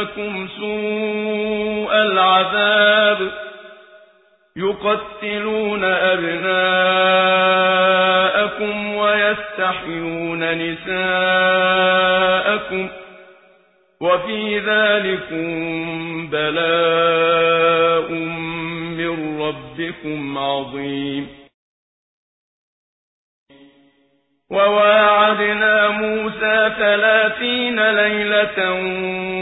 يَسُومُونَكُمْ سُوءَ الْعَذَابِ يُقَتِّلُونَ أَبْنَاءَكُمْ وَيَسْتَحْيُونَ نِسَاءَكُمْ وَفِي ذَلِكُمْ بَلَاءٌ مِنْ رَبِّكُمْ عَظِيمٌ وواعدنا موسى ثلاثين ليلة